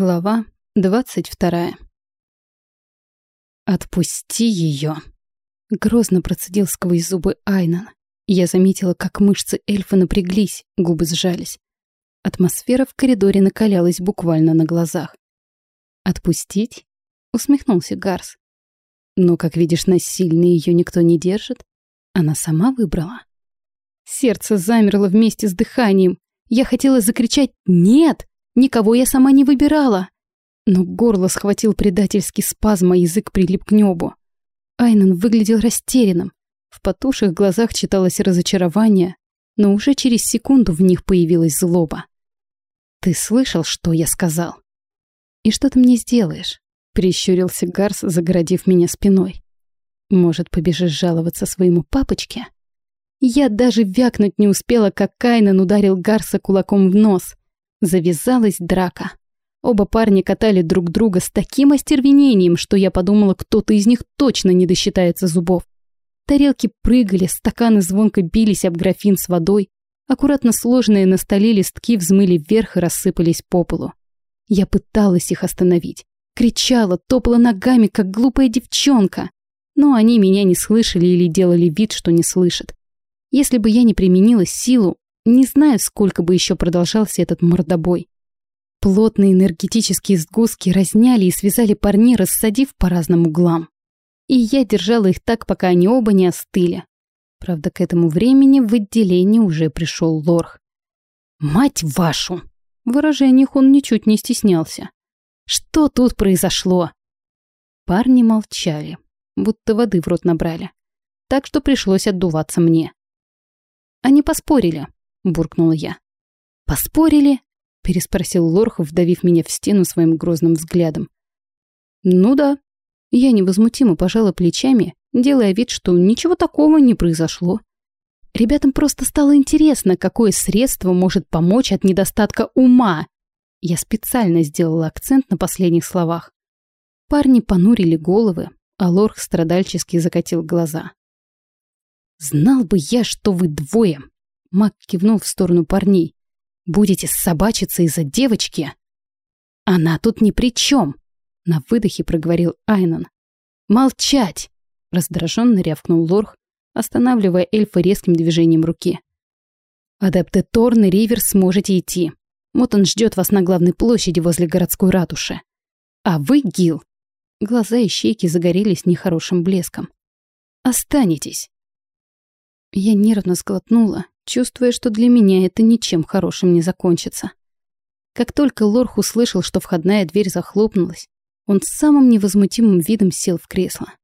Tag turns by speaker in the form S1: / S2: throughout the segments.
S1: Глава двадцать вторая. «Отпусти ее!» Грозно процедил сквозь зубы Айнан. Я заметила, как мышцы эльфа напряглись, губы сжались. Атмосфера в коридоре накалялась буквально на глазах. «Отпустить?» — усмехнулся Гарс. «Но, как видишь, насильно ее никто не держит. Она сама выбрала». Сердце замерло вместе с дыханием. Я хотела закричать «Нет!» Никого я сама не выбирала. Но горло схватил предательский спазм, а язык прилип к небу. Айнан выглядел растерянным. В потуших глазах читалось разочарование, но уже через секунду в них появилась злоба. «Ты слышал, что я сказал?» «И что ты мне сделаешь?» — прищурился Гарс, загородив меня спиной. «Может, побежишь жаловаться своему папочке?» Я даже вякнуть не успела, как Кайнан ударил Гарса кулаком в нос. Завязалась драка. Оба парня катали друг друга с таким остервенением, что я подумала, кто-то из них точно не досчитается зубов. Тарелки прыгали, стаканы звонко бились об графин с водой. Аккуратно сложенные на столе листки взмыли вверх и рассыпались по полу. Я пыталась их остановить. Кричала, топала ногами, как глупая девчонка. Но они меня не слышали или делали вид, что не слышат. Если бы я не применила силу, не знаю, сколько бы еще продолжался этот мордобой. Плотные энергетические сгустки разняли и связали парней, рассадив по разным углам. И я держала их так, пока они оба не остыли. Правда, к этому времени в отделение уже пришел Лорх. «Мать вашу!» В выражениях он ничуть не стеснялся. «Что тут произошло?» Парни молчали, будто воды в рот набрали. Так что пришлось отдуваться мне. Они поспорили, буркнула я. «Поспорили?» — переспросил Лорх, вдавив меня в стену своим грозным взглядом. «Ну да». Я невозмутимо пожала плечами, делая вид, что ничего такого не произошло. Ребятам просто стало интересно, какое средство может помочь от недостатка ума. Я специально сделала акцент на последних словах. Парни понурили головы, а Лорх страдальчески закатил глаза. «Знал бы я, что вы двое Мак кивнул в сторону парней. «Будете собачиться из-за девочки?» «Она тут ни при чем!» На выдохе проговорил Айнон. «Молчать!» Раздраженно рявкнул Лорх, останавливая эльфа резким движением руки. «Адепты Торн и Ривер сможете идти. Вот он ждет вас на главной площади возле городской ратуши. А вы, Гил...» Глаза и щеки загорелись нехорошим блеском. «Останетесь!» Я нервно сглотнула, чувствуя, что для меня это ничем хорошим не закончится. Как только Лорх услышал, что входная дверь захлопнулась, он с самым невозмутимым видом сел в кресло.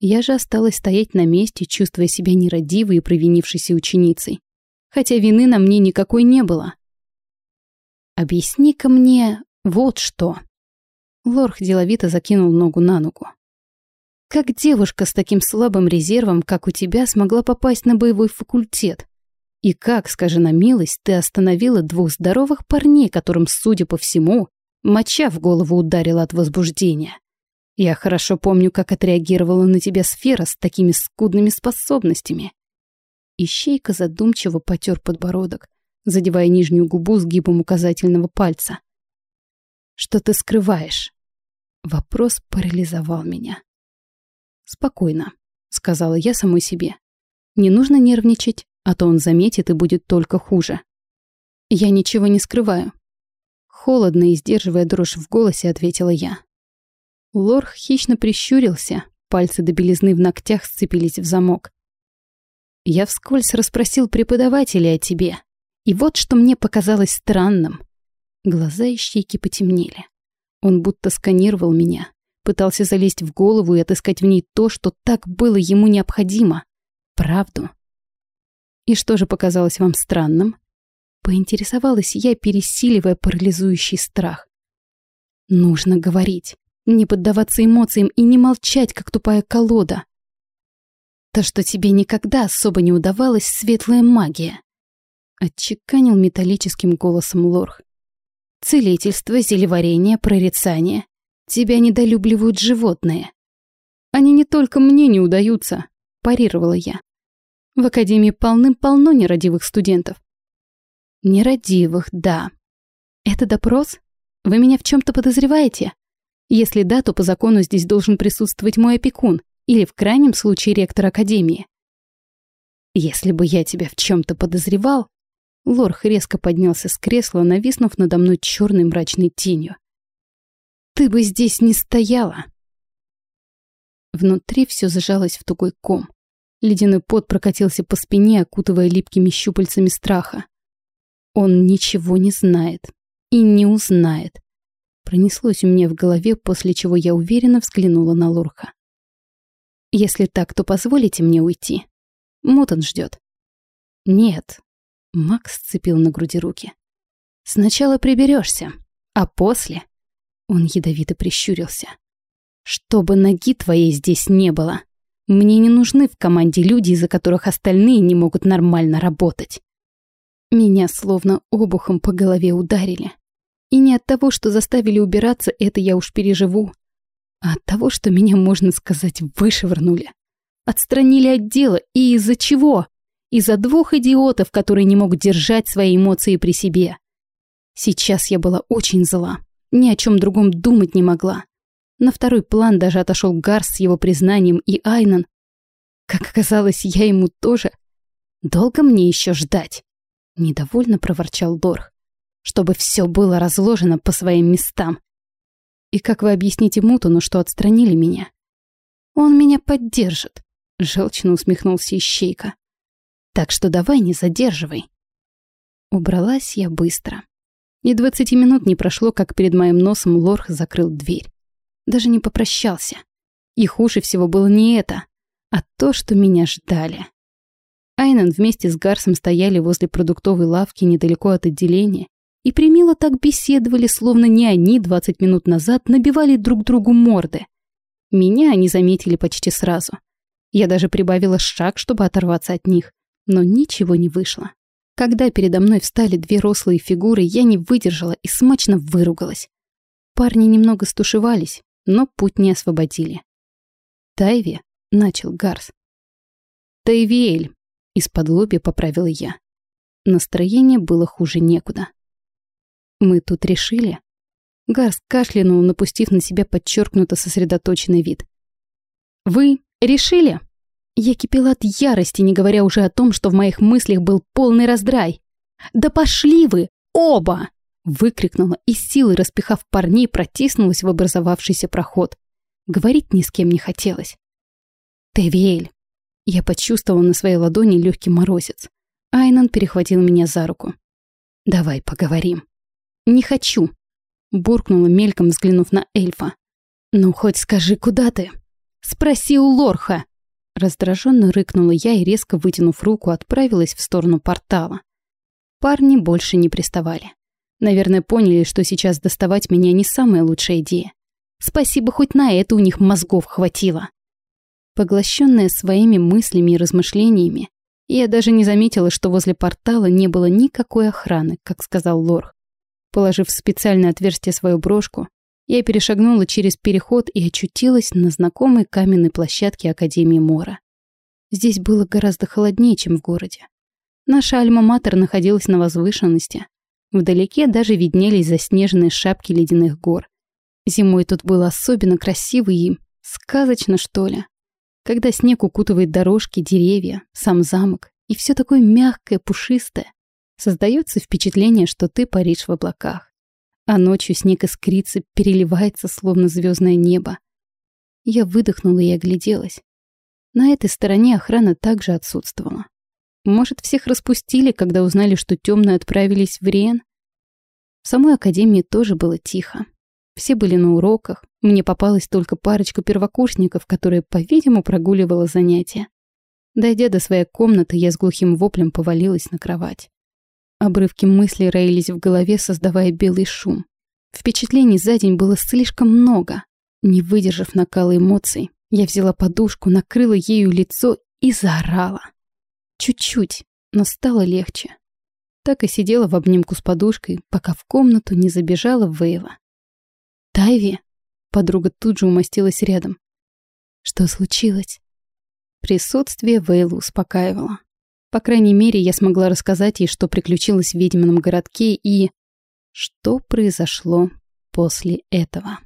S1: Я же осталась стоять на месте, чувствуя себя нерадивой и провинившейся ученицей. Хотя вины на мне никакой не было. «Объясни-ка мне вот что». Лорх деловито закинул ногу на ногу. «Как девушка с таким слабым резервом, как у тебя, смогла попасть на боевой факультет? И как, скажи на милость, ты остановила двух здоровых парней, которым, судя по всему, моча в голову ударила от возбуждения? Я хорошо помню, как отреагировала на тебя сфера с такими скудными способностями. Ищейка задумчиво потер подбородок, задевая нижнюю губу сгибом указательного пальца. «Что ты скрываешь?» Вопрос парализовал меня. «Спокойно», — сказала я самой себе. «Не нужно нервничать, а то он заметит и будет только хуже. Я ничего не скрываю. Холодно и сдерживая дрожь в голосе, ответила я. Лорх хищно прищурился, пальцы до белизны в ногтях сцепились в замок. Я вскользь расспросил преподавателя о тебе, и вот что мне показалось странным. Глаза и щеки потемнели. Он будто сканировал меня, пытался залезть в голову и отыскать в ней то, что так было ему необходимо. Правду. «И что же показалось вам странным?» Поинтересовалась я, пересиливая парализующий страх. «Нужно говорить, не поддаваться эмоциям и не молчать, как тупая колода. То, что тебе никогда особо не удавалась светлая магия», отчеканил металлическим голосом Лорх. «Целительство, зелеварение, прорицание. Тебя недолюбливают животные. Они не только мне не удаются», парировала я. В академии полным-полно нерадивых студентов. Нерадивых, да. Это допрос? Вы меня в чем-то подозреваете? Если да, то по закону здесь должен присутствовать мой опекун или в крайнем случае ректор академии. Если бы я тебя в чем-то подозревал, Лорх резко поднялся с кресла, нависнув надо мной черной мрачной тенью. Ты бы здесь не стояла. Внутри все зажалось в тугой ком. Ледяной пот прокатился по спине, окутывая липкими щупальцами страха. Он ничего не знает и не узнает. Пронеслось у меня в голове, после чего я уверенно взглянула на Лорха. Если так, то позволите мне уйти. Мутон ждет. Нет. Макс сцепил на груди руки. Сначала приберешься, а после... Он ядовито прищурился. Чтобы ноги твоей здесь не было. Мне не нужны в команде люди, из-за которых остальные не могут нормально работать. Меня словно обухом по голове ударили. И не от того, что заставили убираться, это я уж переживу, а от того, что меня, можно сказать, вышвырнули. Отстранили от дела. И из-за чего? Из-за двух идиотов, которые не могут держать свои эмоции при себе. Сейчас я была очень зла. Ни о чем другом думать не могла. На второй план даже отошел Гарс с его признанием и Айнан. Как оказалось, я ему тоже. Долго мне еще ждать? Недовольно проворчал Лорх. Чтобы все было разложено по своим местам. И как вы объясните Мутону, что отстранили меня? Он меня поддержит. Желчно усмехнулся Ищейка. Так что давай не задерживай. Убралась я быстро. И двадцати минут не прошло, как перед моим носом Лорх закрыл дверь. Даже не попрощался. И хуже всего было не это, а то, что меня ждали. Айнан вместе с Гарсом стояли возле продуктовой лавки недалеко от отделения и примило так беседовали, словно не они 20 минут назад набивали друг другу морды. Меня они заметили почти сразу. Я даже прибавила шаг, чтобы оторваться от них, но ничего не вышло. Когда передо мной встали две рослые фигуры, я не выдержала и смачно выругалась. Парни немного стушевались, но путь не освободили. «Тайви», — начал Гарс. «Тайвиэль», из-под лоби поправила я. Настроение было хуже некуда. «Мы тут решили?» Гарс кашлянул, напустив на себя подчеркнуто сосредоточенный вид. «Вы решили?» Я кипела от ярости, не говоря уже о том, что в моих мыслях был полный раздрай. «Да пошли вы! Оба!» Выкрикнула и силой, распихав парней, протиснулась в образовавшийся проход. Говорить ни с кем не хотелось. «Тевиэль, я почувствовала на своей ладони легкий морозец. Айнан перехватил меня за руку. «Давай поговорим». «Не хочу», — буркнула мельком, взглянув на эльфа. «Ну, хоть скажи, куда ты?» «Спроси у Лорха!» Раздраженно рыкнула я и, резко вытянув руку, отправилась в сторону портала. Парни больше не приставали. Наверное, поняли, что сейчас доставать меня не самая лучшая идея. Спасибо, хоть на это у них мозгов хватило. Поглощенная своими мыслями и размышлениями, я даже не заметила, что возле портала не было никакой охраны, как сказал Лорх. Положив в специальное отверстие свою брошку, я перешагнула через переход и очутилась на знакомой каменной площадке Академии Мора. Здесь было гораздо холоднее, чем в городе. Наша альма-матер находилась на возвышенности. Вдалеке даже виднелись заснеженные шапки ледяных гор. Зимой тут было особенно красиво и сказочно, что ли когда снег укутывает дорожки, деревья, сам замок, и все такое мягкое, пушистое, создается впечатление, что ты паришь в облаках. А ночью снег искрится, переливается, словно звездное небо. Я выдохнула и огляделась. На этой стороне охрана также отсутствовала. Может, всех распустили, когда узнали, что темные отправились в Риен? В самой академии тоже было тихо. Все были на уроках, мне попалась только парочка первокурсников, которые, по-видимому, прогуливала занятия. Дойдя до своей комнаты, я с глухим воплем повалилась на кровать. Обрывки мыслей роились в голове, создавая белый шум. Впечатлений за день было слишком много. Не выдержав накала эмоций, я взяла подушку, накрыла ею лицо и заорала. Чуть-чуть, но стало легче. Так и сидела в обнимку с подушкой, пока в комнату не забежала Вейва. «Тайви?» Подруга тут же умостилась рядом. «Что случилось?» Присутствие Вейла успокаивало. По крайней мере, я смогла рассказать ей, что приключилось в ведьмином городке и... Что произошло после этого.